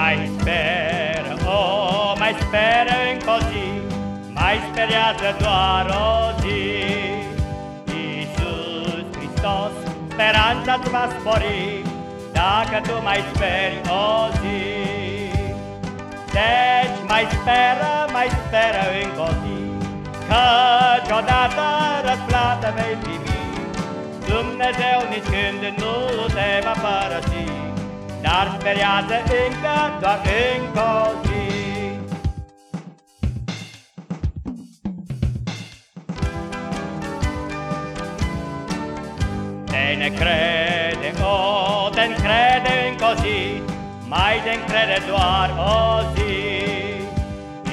Mai speră, o, mai speră încă o zi, Mai speriază doar o zi. Iisus Hristos, speranța-ți va spori, Dacă tu mai speri o zi. Deci mai speră, mai speră încă o zi, Căci odată răsplată vei primi, Dumnezeu nici când nu te va părăsi. Dar speriază încă doar încă o zi. Te necrede, o, te încrede încă o zi Mai te încrede doar o zi.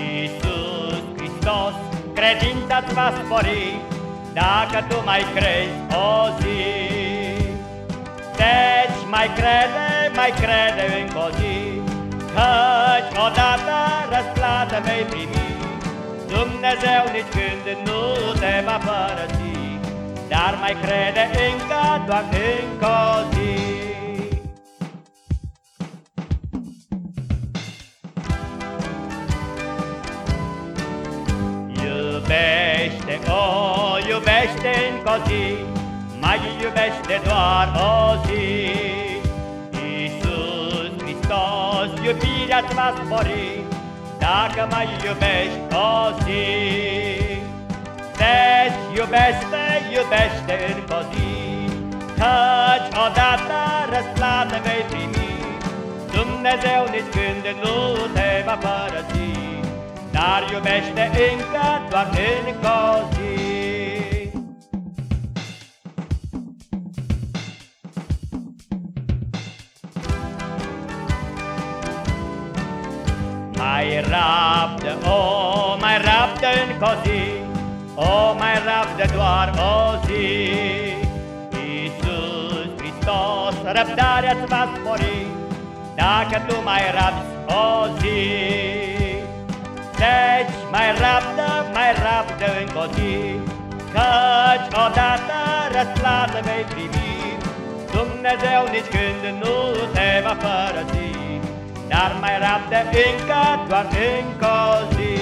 Iisus Hristos, credința-ți va spori Dacă tu mai crezi o zi. Deci mai crede mai crede încă o zi, Căci odată răsplată vei primi, Dumnezeu nici când nu te va părăsi, Dar mai crede încă, doar încă o zi. Iubește, o, iubește încă o zi, Mai iubește doar o zi, iubirea-ți va spori Dacă mai iubești o zi Deci iubește, iubește încă o zi Căci odată răsplată vei primi. Dumnezeu nici când nu te va părăsi Dar iubește încă doar încă o zi Mai rabdă, o, mai rabdă încă o zi, o, mai rabdă doar o zi. Iisus Hristos, răbdarea-ți va spori, dacă tu mai rabzi o zi. Deci mai rabdă, mai rabdă încă o zi, căci odată răsplată vei primi, Dumnezeu nici când nu te va părăsi. Dar mai rabdă încă, doar încă o zi